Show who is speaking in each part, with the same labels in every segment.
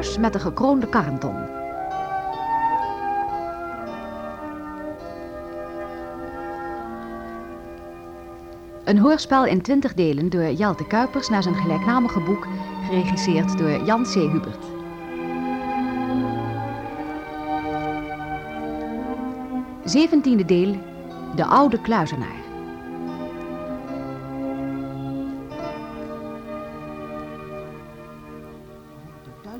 Speaker 1: met de gekroonde karrenton. Een hoorspel in twintig delen door Jelte Kuipers naar zijn gelijknamige boek, geregisseerd door Jan C. Hubert. Zeventiende deel, De Oude Kluizenaar.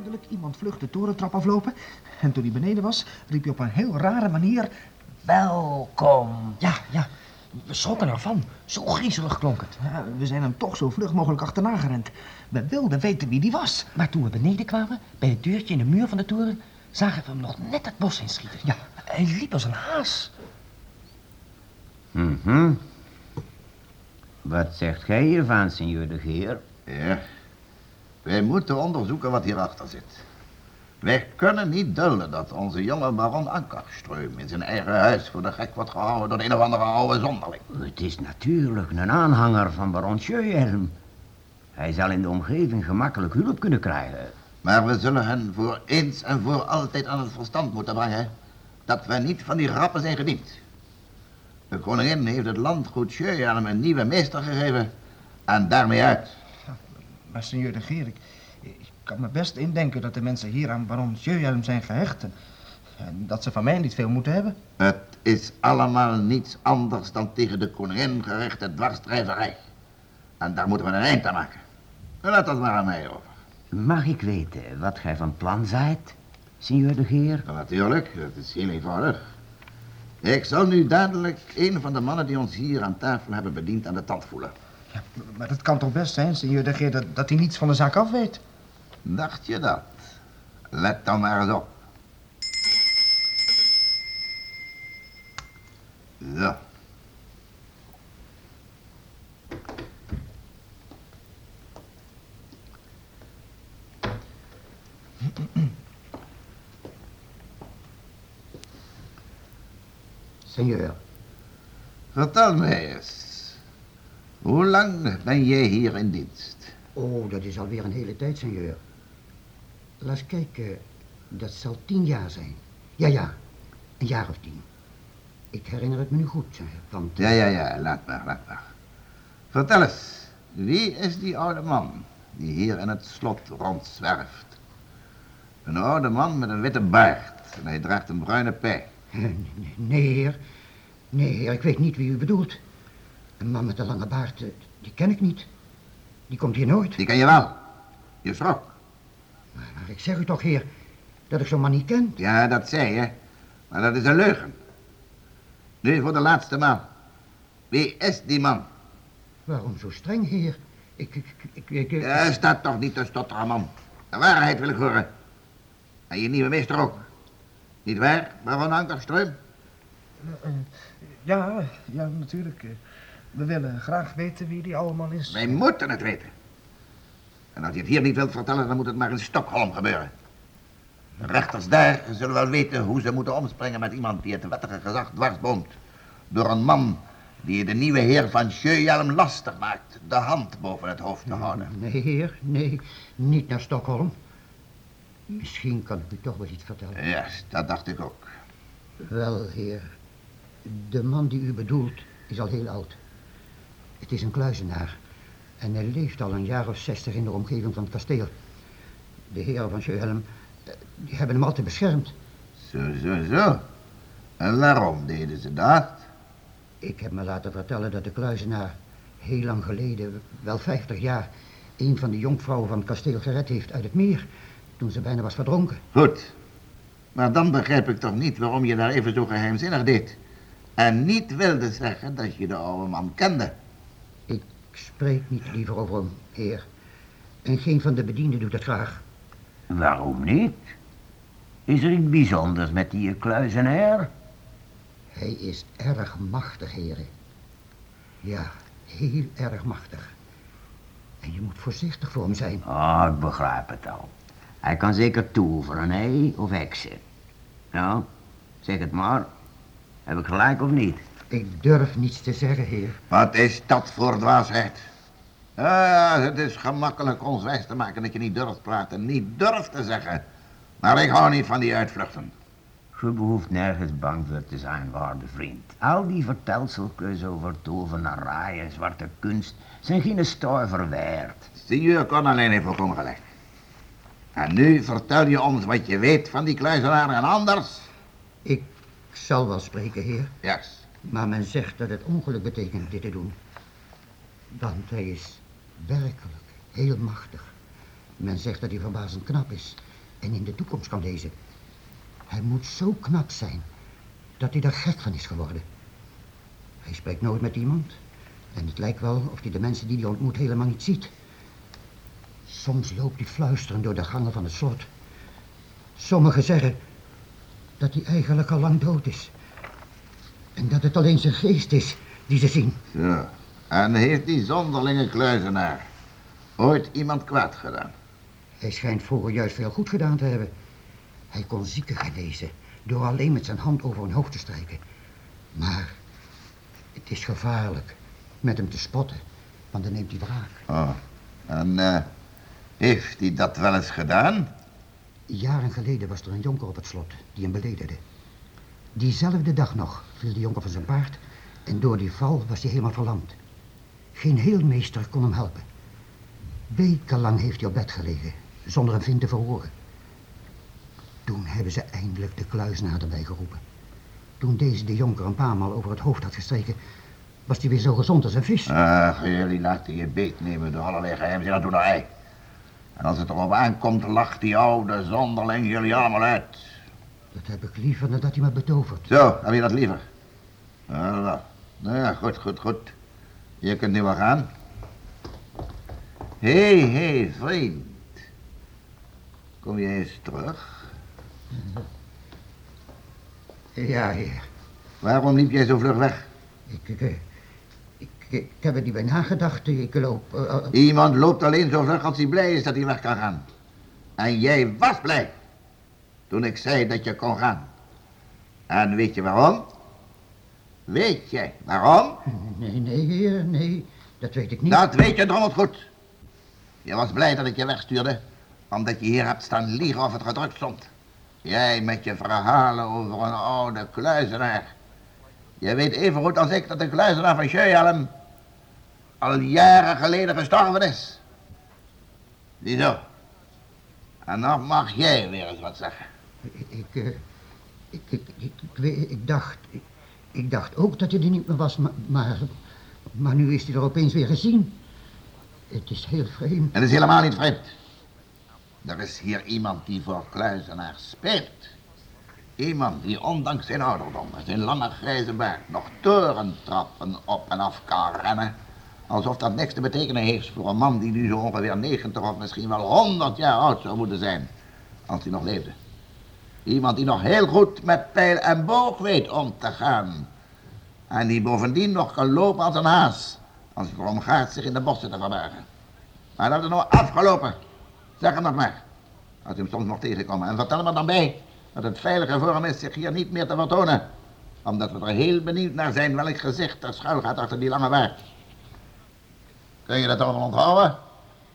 Speaker 2: Duidelijk iemand vlug de torentrap aflopen. En toen hij beneden was, riep hij op een heel rare manier...
Speaker 3: Welkom.
Speaker 2: Ja, ja,
Speaker 3: We schrokken ervan. Zo griezelig klonk het.
Speaker 2: ja, we zijn hem toch zo vlug mogelijk achterna gerend. We wilden weten wie die was.
Speaker 3: Maar toen we beneden kwamen, bij het deurtje in de muur van de toren, zagen we hem nog net het bos inschieten.
Speaker 2: Ja.
Speaker 3: Hij liep als een haas.
Speaker 4: Mhm. Wat zegt gij hiervan, senor de Geer?
Speaker 5: Ja. Wij moeten onderzoeken wat hierachter zit. Wij kunnen niet dulden dat onze jonge baron Ankerström in zijn eigen huis voor de gek wordt gehouden door een of andere oude zonderling.
Speaker 4: Het is natuurlijk een aanhanger van baron Scheuhelm. Hij zal in de omgeving gemakkelijk hulp kunnen krijgen.
Speaker 5: Maar we zullen hen voor eens en voor altijd aan het verstand moeten brengen dat wij niet van die rappen zijn gediend. De koningin heeft het landgoed Scheujalm een nieuwe meester gegeven en daarmee uit.
Speaker 2: Maar senor de Geer, ik, ik kan me best indenken dat de mensen hier aan baron Sjöhelm zijn gehecht. En, en dat ze van mij niet veel moeten hebben.
Speaker 5: Het is allemaal niets anders dan tegen de koningin gerichte dwarsdrijverij. En daar moeten we een eind aan maken. Laat dat maar aan mij over.
Speaker 4: Mag ik weten wat gij van plan zijt, senor de Geer?
Speaker 5: Ja, natuurlijk, dat is heel eenvoudig. Ik zal nu dadelijk een van de mannen die ons hier aan tafel hebben bediend aan de tand voelen.
Speaker 2: Ja, maar het kan toch best zijn, senor de Geer, dat, dat hij niets van de zaak af weet.
Speaker 5: Dacht je dat? Let dan maar eens op. Zo.
Speaker 6: Seigneur,
Speaker 5: Vertel mij eens. Hoe lang ben jij hier in dienst?
Speaker 6: oh, dat is alweer een hele tijd, seigneur. Laat eens kijken, dat zal tien jaar zijn. Ja, ja, een jaar of tien. Ik herinner het me nu goed, eh, want...
Speaker 5: Ja, ja, ja, laat maar, laat maar. Vertel eens, wie is die oude man die hier in het slot rondzwerft? Een oude man met een witte baard en hij draagt een bruine pij.
Speaker 6: Eh, Nee, nee, heer. Nee, heer, ik weet niet wie u bedoelt. Een man met een lange baard, eh, die ken ik niet. Die komt hier nooit.
Speaker 5: Die ken je wel. Je schrok.
Speaker 6: Maar, maar ik zeg u toch, heer, dat ik zo'n man niet ken.
Speaker 5: Ja, dat zei je. Maar dat is een leugen. Nu voor de laatste maal. Wie is die man?
Speaker 6: Waarom zo streng, heer? Ik, ik, ik, ik... ik-
Speaker 5: Er staat toch niet te stotteren, man. De waarheid wil ik horen. En je nieuwe meester ook. Niet waar, baron Ankerström?
Speaker 2: Ja, ja, natuurlijk. We willen graag weten wie die oude man is.
Speaker 5: Wij moeten het weten. En als je het hier niet wilt vertellen, dan moet het maar in Stockholm gebeuren. De rechters daar zullen wel weten hoe ze moeten omspringen met iemand die het wettige gezag dwarsboomt. Door een man die de nieuwe heer van Sjöjalm lastig maakt de hand boven het hoofd te houden.
Speaker 6: Nee, heer, nee, niet naar Stockholm. Misschien kan ik u toch wel iets vertellen.
Speaker 5: Ja, dat dacht ik ook.
Speaker 6: Wel, heer, de man die u bedoelt is al heel oud. Het is een kluizenaar. En hij leeft al een jaar of zestig in de omgeving van het kasteel. De heren van Sjöhelm, eh, die hebben hem altijd beschermd.
Speaker 5: Zo, zo, zo. En waarom deden ze dat?
Speaker 6: Ik heb me laten vertellen dat de kluizenaar heel lang geleden, wel vijftig jaar, een van de jonkvrouwen van het kasteel gered heeft uit het meer, toen ze bijna was verdronken.
Speaker 5: Goed. Maar dan begrijp ik toch niet waarom je daar even zo geheimzinnig deed. En niet wilde zeggen dat je de oude man kende.
Speaker 6: Ik spreek niet liever over hem, heer. En geen van de bedienden doet het graag.
Speaker 4: Waarom niet? Is er iets bijzonders met die kluizenaar?
Speaker 6: Hij is erg machtig, heren. Ja, heel erg machtig. En je moet voorzichtig voor hem zijn.
Speaker 4: Ah, ik begrijp het al. Hij kan zeker toeveren, hè, of heksen. Nou, zeg het maar. Heb ik gelijk of niet?
Speaker 6: Ik durf niets te zeggen, heer.
Speaker 5: Wat is dat voor dwaasheid? Ah, het is gemakkelijk ons wijs te maken dat je niet durft praten, niet durft te zeggen Maar ik hou niet van die uitvluchten.
Speaker 4: Je behoeft nergens bang voor te zijn, waarde vriend. Al die vertelseltjes over tovenarij en zwarte kunst zijn geen stuiver waard.
Speaker 5: Signor Cornelijn heeft volkomen gelijk. En nu vertel je ons wat je weet van die kluizenaar en anders.
Speaker 6: Ik zal wel spreken, heer.
Speaker 5: Juist.
Speaker 6: Maar men zegt dat het ongeluk betekent dit te doen. Want hij is werkelijk heel machtig. Men zegt dat hij verbazend knap is en in de toekomst kan lezen. Hij moet zo knap zijn dat hij er gek van is geworden. Hij spreekt nooit met iemand. En het lijkt wel of hij de mensen die hij ontmoet helemaal niet ziet. Soms loopt hij fluisterend door de gangen van het slot. Sommigen zeggen dat hij eigenlijk al lang dood is. En dat het alleen zijn geest is die ze zien.
Speaker 5: Zo. En heeft die zonderlinge kluizenaar ooit iemand kwaad gedaan?
Speaker 6: Hij schijnt vroeger juist veel goed gedaan te hebben. Hij kon zieken genezen door alleen met zijn hand over hun hoofd te strijken. Maar het is gevaarlijk met hem te spotten, want dan neemt hij wraak.
Speaker 5: Oh. En eh, heeft hij dat wel eens gedaan?
Speaker 6: Jaren geleden was er een jonker op het slot die hem beledigde. Diezelfde dag nog viel de jonker van zijn paard en door die val was hij helemaal verlamd. Geen heelmeester kon hem helpen. Wekenlang heeft hij op bed gelegen, zonder een vin te verhoren. Toen hebben ze eindelijk de kluisnaar erbij geroepen. Toen deze de jonker een paar maal over het hoofd had gestreken, was hij weer zo gezond als een vis.
Speaker 5: Ach, jullie laten je beet nemen door allerlei geheimzinnige doenerij. En als het erop aankomt, lacht die oude zonderling jullie allemaal uit.
Speaker 6: Dat heb ik liever dan dat hij me betovert.
Speaker 5: Zo, heb je dat liever? Nou, nou. ja, goed, goed, goed. Je kunt nu wel gaan. Hé, hey, hé, hey, vriend. Kom je eens terug?
Speaker 6: Ja, heer.
Speaker 5: Waarom liep jij zo vlug weg?
Speaker 6: Ik, ik, eh, ik, ik heb er niet bij nagedacht. Ik loop... eh, eh,
Speaker 5: Iemand loopt alleen zo vlug als hij blij is dat hij weg kan gaan. En jij was blij. Toen ik zei dat je kon gaan. En weet je waarom? Weet jij waarom?
Speaker 6: nee, nee, heer, nee. Dat weet ik niet.
Speaker 5: Dat weet je donderd goed. Je was blij dat ik je wegstuurde, omdat je hier hebt staan liegen of het gedrukt stond. Jij met je verhalen over een oude kluizenaar. Je weet even goed als ik dat de kluizenaar van Scheuhelm al jaren geleden gestorven is. Ziezo. En dan mag jij weer eens wat zeggen.
Speaker 6: Ik, ik, eh, ik, ik, ik dacht... Ik, dacht ook dat hij er niet meer was, maar, maar... Nu is hij er opeens weer gezien. Het is heel vreemd.
Speaker 5: Dat is helemaal niet vreemd. Er is hier iemand die voor kluizenaar speelt. Iemand die ondanks zijn ouderdom en zijn lange grijze baard nog torentrappen op en af kan rennen. Alsof dat niks te betekenen heeft voor een man die nu zo ongeveer 90 of misschien wel 100 jaar oud zou moeten zijn. Als hij nog leefde. Iemand die nog heel goed met pijl en boog weet om te gaan. En die bovendien nog kan lopen als een haas. Als het erom gaat zich in de bossen te verbergen. Maar dat is nou afgelopen. Zeg hem nog maar. Als je hem soms nog tegenkomt. En vertel me dan bij dat het veiliger voor hem is zich hier niet meer te vertonen. Omdat we er heel benieuwd naar zijn welk gezicht er schuil gaat achter die lange baard. Kun je dat allemaal onthouden?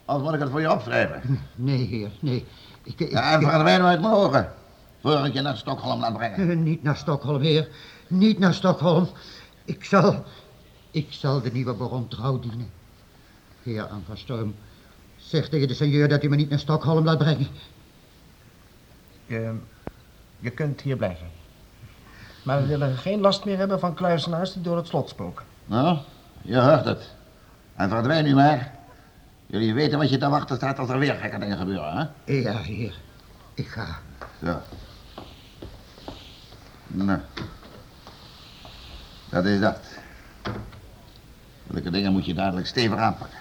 Speaker 5: Of moet ik het voor je opschrijven?
Speaker 6: Nee, heer, nee. Ik, ik,
Speaker 5: Ja, en verdwijn uit mijn ogen. Voor ik je naar Stockholm laat brengen.
Speaker 6: Eh, Niet naar Stockholm, heer. Niet naar Stockholm. Ik zal... Ik zal de nieuwe baron trouw dienen. Heer Aan van Storm, zeg tegen de seigneur dat hij me niet naar Stockholm laat brengen.
Speaker 2: Je, je kunt hier blijven. Maar we willen geen last meer hebben van kluizenaars die door het slot spoken.
Speaker 5: Nou, je hoort het. En verdwijn nu maar. Jullie weten wat je te wachten staat als er weer gekke dingen gebeuren, hè?
Speaker 6: Ja, heer. Ik ga.
Speaker 5: Zo. Nou. Dat is dat. Zulke dingen moet je dadelijk stevig aanpakken.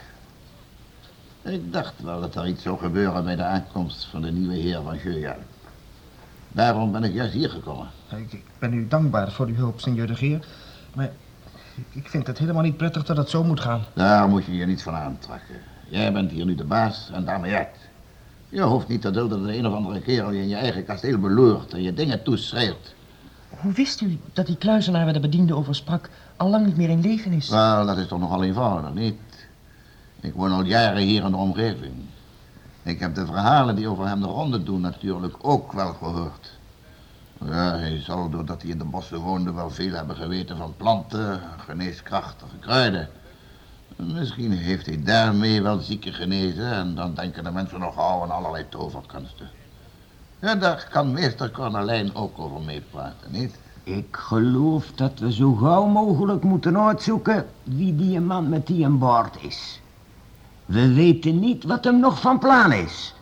Speaker 5: Ik dacht wel dat er iets zou gebeuren bij de aankomst van de nieuwe heer van Geuyan. Daarom ben ik juist hier gekomen.
Speaker 2: Ik, ik ben u dankbaar voor uw hulp, senor de Geer. Maar ik vind het helemaal niet prettig dat het zo moet gaan.
Speaker 5: Daar moet je je niets van aantrekken. Jij bent hier nu de baas en daarmee uit. Je hoeft niet te dulden dat de een of andere kerel je in je eigen kasteel beloert en je dingen toeschreeuwt.
Speaker 3: Hoe wist u dat die kluizenaar waar de bediende over sprak al lang niet meer in leven is?
Speaker 5: Wel, dat is toch nogal eenvoudig, niet? Ik woon al jaren hier in de omgeving. Ik heb de verhalen die over hem de ronde doen natuurlijk ook wel gehoord. Ja, hij zal, doordat hij in de bossen woonde, wel veel hebben geweten van planten, geneeskrachtige kruiden. Misschien heeft hij daarmee wel zieken genezen en dan denken de mensen nog gauw aan allerlei toverkunsten. Ja, daar kan meester Cornelijn ook over meepraten, niet?
Speaker 4: Ik geloof dat we zo gauw mogelijk moeten uitzoeken wie die man met die een baard is. We weten niet wat hem nog van plan is.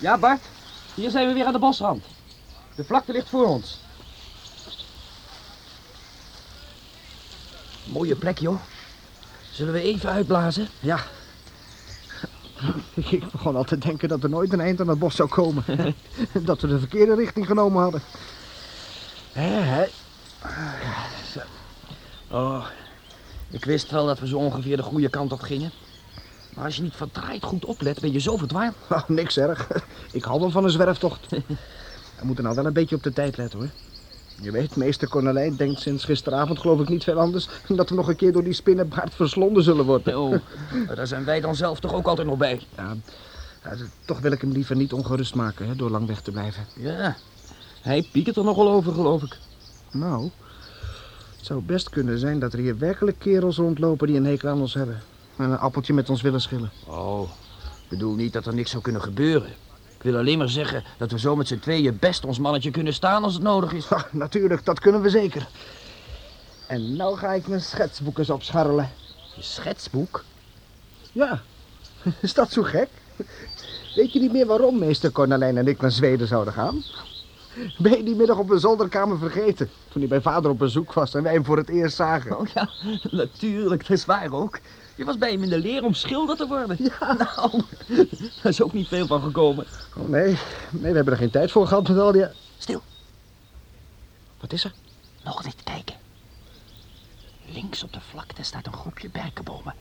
Speaker 3: Ja, Bart. Hier zijn we weer aan de bosrand. De vlakte ligt voor ons. Mooie plek, joh. Zullen we even uitblazen?
Speaker 2: Ja. Ik begon al te denken dat er nooit een eind aan het bos zou komen. dat we de verkeerde richting genomen hadden.
Speaker 3: Zo. Oh, ik wist wel dat we zo ongeveer de goede kant op gingen. Maar als je niet verdraaid goed oplet, ben je zo verdwaald.
Speaker 2: Oh, niks erg. Ik hou wel van een zwerftocht. We moeten nou wel een beetje op de tijd letten, hoor. Je weet, meester Cornelijn denkt sinds gisteravond geloof ik niet veel anders... dan dat we nog een keer door die spinnenbaard verslonden zullen worden.
Speaker 3: Oh, daar zijn wij dan zelf toch ook altijd nog bij.
Speaker 2: Ja, ja, toch wil ik hem liever niet ongerust maken, hè, door lang weg te blijven.
Speaker 3: Ja, hij piekert er nogal over, geloof ik.
Speaker 2: Nou, het zou best kunnen zijn dat er hier werkelijk kerels rondlopen die een hekel aan ons hebben. En een appeltje met ons willen schillen.
Speaker 3: Oh, ik bedoel niet dat er niks zou kunnen gebeuren. Ik wil alleen maar zeggen dat we zo met z'n tweeën best ons mannetje kunnen staan als het nodig is.
Speaker 2: Natuurlijk, dat kunnen we zeker. En nou ga ik mijn schetsboek eens opscharrelen.
Speaker 3: Je schetsboek?
Speaker 2: Ja, is dat zo gek? Weet je niet meer waarom meester Cornelijn en ik naar Zweden zouden gaan? Ben je die middag op een zolderkamer vergeten? Toen hij bij vader op bezoek was en wij hem voor het eerst zagen.
Speaker 3: Oh ja, natuurlijk, dat is waar ook. Je was bij hem in de leer om schilder te worden. Ja. Nou, daar is ook niet veel van gekomen.
Speaker 2: Oh, nee, nee, we hebben er geen tijd voor gehad met al die...
Speaker 3: Stil,
Speaker 2: Wat is er?
Speaker 3: nog even kijken. Links op de vlakte staat een groepje berkenbomen.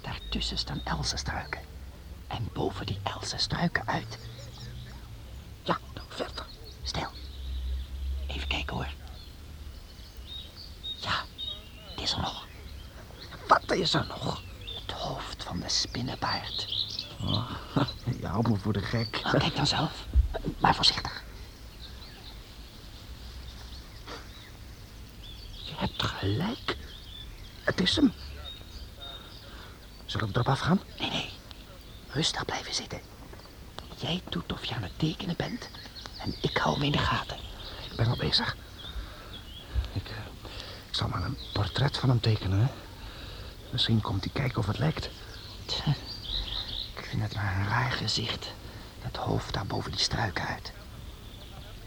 Speaker 3: Daartussen staan elzenstruiken. En boven die elzenstruiken uit. Ja, nou verder. Stil. Even kijken hoor. Ja, het is er nog.
Speaker 2: Wat is er nog?
Speaker 3: Het hoofd van de spinnenbaard.
Speaker 2: Oh, je houdt me voor de gek.
Speaker 3: Nou, kijk dan zelf. Maar voorzichtig.
Speaker 2: Je hebt gelijk. Het is hem. Zullen we erop afgaan?
Speaker 3: Nee, nee. Rustig blijven zitten. Jij doet of je aan het tekenen bent. En ik hou hem in de gaten.
Speaker 2: Ik ben al bezig. Ik, eh, ik zal maar een portret van hem tekenen, hè. Misschien komt hij kijken of het.
Speaker 3: Tja, Ik vind het maar een raar gezicht. Dat hoofd daar boven die struiken uit.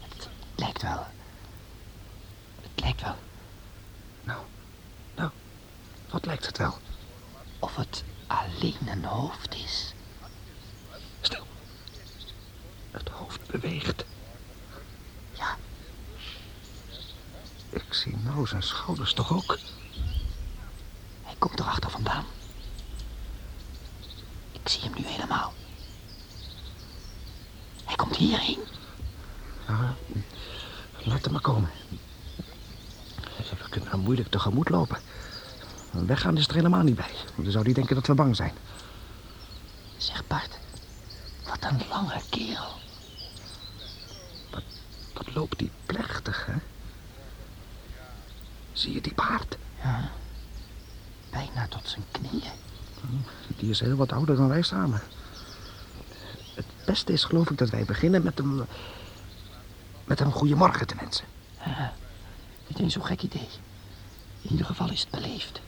Speaker 3: Het lijkt wel. Het lijkt wel
Speaker 2: Nou, nou, wat lijkt het wel?
Speaker 3: of het alleen een hoofd is.
Speaker 2: Stil. Het hoofd beweegt.
Speaker 3: Ja.
Speaker 2: Ik zie nou zijn schouders toch ook?
Speaker 3: Hij komt erachter vandaan. zie hem nu helemaal. Hij komt hierheen.
Speaker 2: Nou, laat hem maar komen. We kunnen hem moeilijk tegemoet lopen. Weggaan is er helemaal niet bij. Dan zou hij denken dat we bang zijn.
Speaker 3: Zeg Bart, wat een lange kerel.
Speaker 2: Wat loopt die plechtig, hè? Zie je die paard?
Speaker 3: Ja, bijna tot zijn knieën.
Speaker 2: Die is heel wat ouder dan wij samen. Het beste is geloof ik dat wij beginnen met hem... met hem goeiemorgen te wensen.
Speaker 3: Ja, niet eens zo'n gek idee. In ieder geval is het beleefd.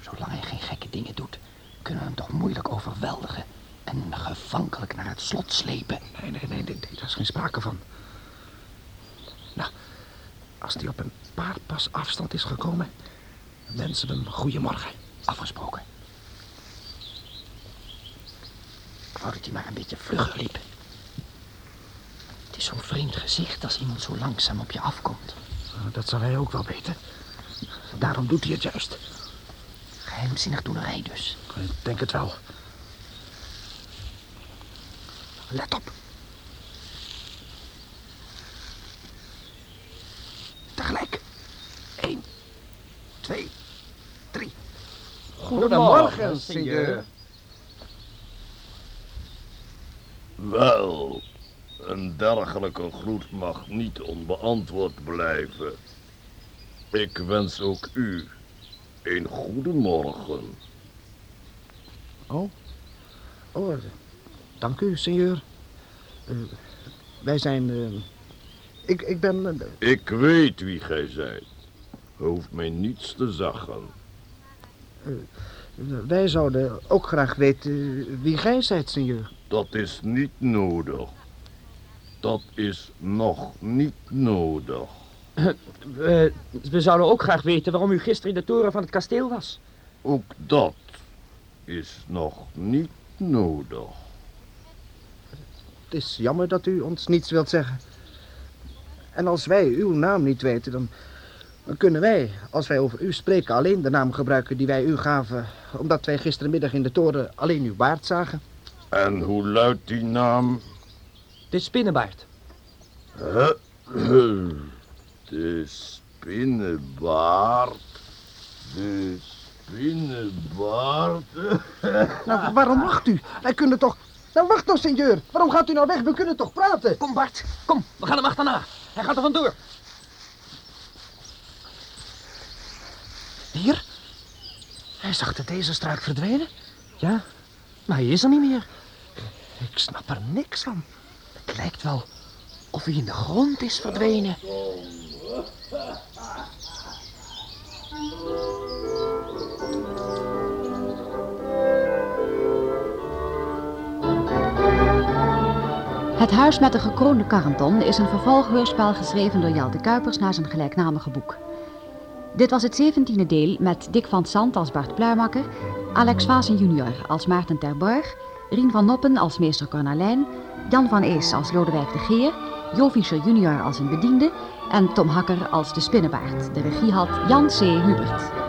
Speaker 3: Zolang hij geen gekke dingen doet, kunnen we hem toch moeilijk overweldigen en gevankelijk naar het slot slepen.
Speaker 2: Nee, nee, nee, nee, nee, daar is geen sprake van. Nou, als hij op een paar pas afstand is gekomen, wensen we hem goeiemorgen.
Speaker 3: Afgesproken. Ik wou dat hij maar een beetje vlugger liep. Het is zo'n vreemd gezicht als iemand zo langzaam op je afkomt.
Speaker 2: Nou, Dat zal hij ook wel weten. Daarom doet hij het juist.
Speaker 3: Geheimzinnig doenerij dus.
Speaker 2: Ik denk het wel. Let op. Tegelijk. Eén, twee, drie. Goedemorgen, senor.
Speaker 7: Wel, een dergelijke groet mag niet onbeantwoord blijven. Ik wens ook u een goede morgen.
Speaker 2: Oh. Oh, eh, dank u, senor. Eh, wij zijn... eh, ik, ik ben...
Speaker 7: Ik weet wie gij zijt. Hoeft mij niets te zeggen.
Speaker 2: wij zouden ook graag weten wie gij zijt, senor.
Speaker 7: Dat is niet nodig. Dat is nog niet nodig.
Speaker 3: We, we zouden ook graag weten waarom u gisteren in de toren van het kasteel was.
Speaker 7: Ook dat is nog niet nodig.
Speaker 2: Het is jammer dat u ons niets wilt zeggen. En als wij uw naam niet weten, dan, dan kunnen wij, als wij over u spreken, alleen de naam gebruiken die wij u gaven, omdat wij gisterenmiddag in de toren alleen uw baard zagen.
Speaker 7: En hoe luidt die naam?
Speaker 3: De spinnenbaard.
Speaker 7: Huh? De spinnenbaard. De spinnenbaard.
Speaker 2: Nou, waarom wacht u? Wij kunnen toch... Nou, wacht toch, senor. Waarom gaat u nou weg? We kunnen toch praten?
Speaker 3: Kom Bart, kom, we gaan hem achterna. Hij gaat er vandoor.
Speaker 2: Hier? Hij is achter deze struik verdwenen?
Speaker 3: Ja, maar hij is er niet meer.
Speaker 2: Ik snap er niks van.
Speaker 3: Het lijkt wel of hij in de grond is verdwenen.
Speaker 1: Het Huis met de gekroonde Karanton is een vervolghoorspel geschreven door Jelte Kuipers naar zijn gelijknamige boek. Dit was het zeventiende deel met Dick van Sant als Bart Pluimakker, Alex Vaassen junior als Maarten Terborg, Rien van Noppen als meester Cornalijn, Jan van Ees als Lodewijk de Geer, Jo Fischer junior als een bediende en Tom Hakker als de spinnenbaard. De regie had Jan C. Hubert.